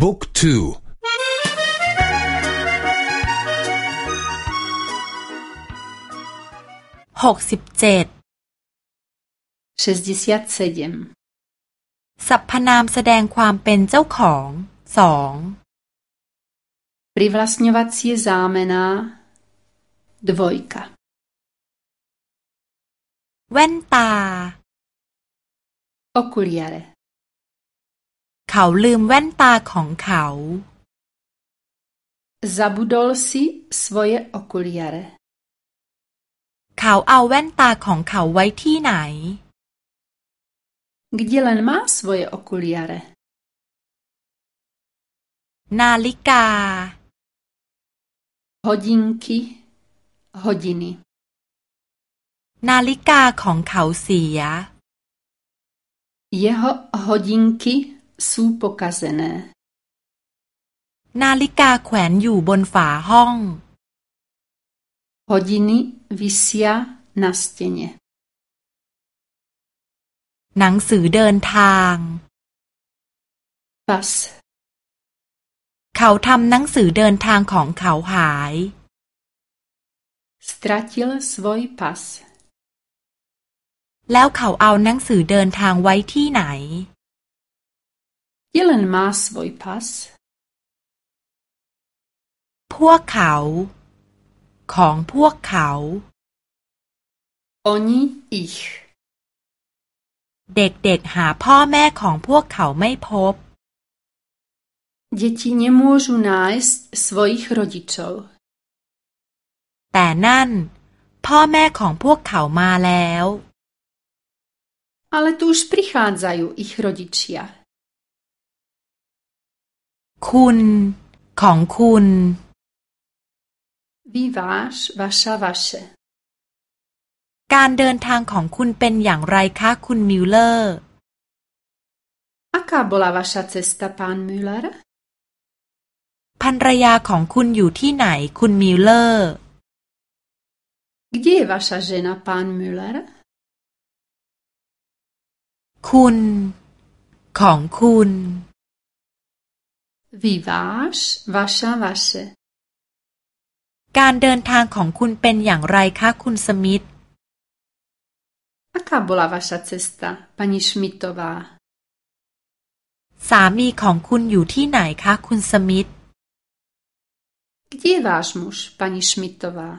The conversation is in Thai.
บุ๊กทูหกสิบเจ็ดสรรพนามแสดงความเป็นเจ้าของสอง Privlastňovací zámená dvojka แว่นตา Okuliare เขาลืมแว่นตาของเขา Zabudol si svoje okuliare เขาเอาแว่นตาของเขาไว้ที่ไหน Kde len má svoje okuliare นาฬิกา Hodinky hodiny นาฬิกาของเขาเสีย Jeho hodinky sú pokazené นาฬิกาแขวนอยู่บนฝาห้อง Hodiny visia na stěně หนังสือเดินทาง Pas เขาทำหนังสือเดินทางของเขาหาย Stratil svoj pas แล้วเขาเอาหนังสือเดินทางไว้ที่ไหน Kde len má svoj pas พวกเขา ของพวกเขา Oni ich เด็กๆหาพ่อแม่ของพวกเขาไม่พบ Děti nemôžu nájsť svojich rodičov แต่นั่น พ่อแม่ของพวกเขามาแล้ว Ale tu už prichádzajú ich rodičia คุณ ของคุณ Vy váš, vaša, vaše การเดินทางของคุณเป็นอย่างไรคะคุณมิลเลอร์ Aká bola vaša cesta, pán Müller? ภรรยาของคุณอยู่ที่ไหนคุณมิลเลอร์ Kde je vaša žena, pán Müller? คุณ ของคุณ Vy váš, vaša, vaše การเดินทางของคุณเป็นอย่างไรคะคุณสมิธ Aká bola vaša cesta, pani Šmitová? สามีของคุณอยู่ที่ไหนคะคุณสมิธ Kde je váš muž, pani Šmitová?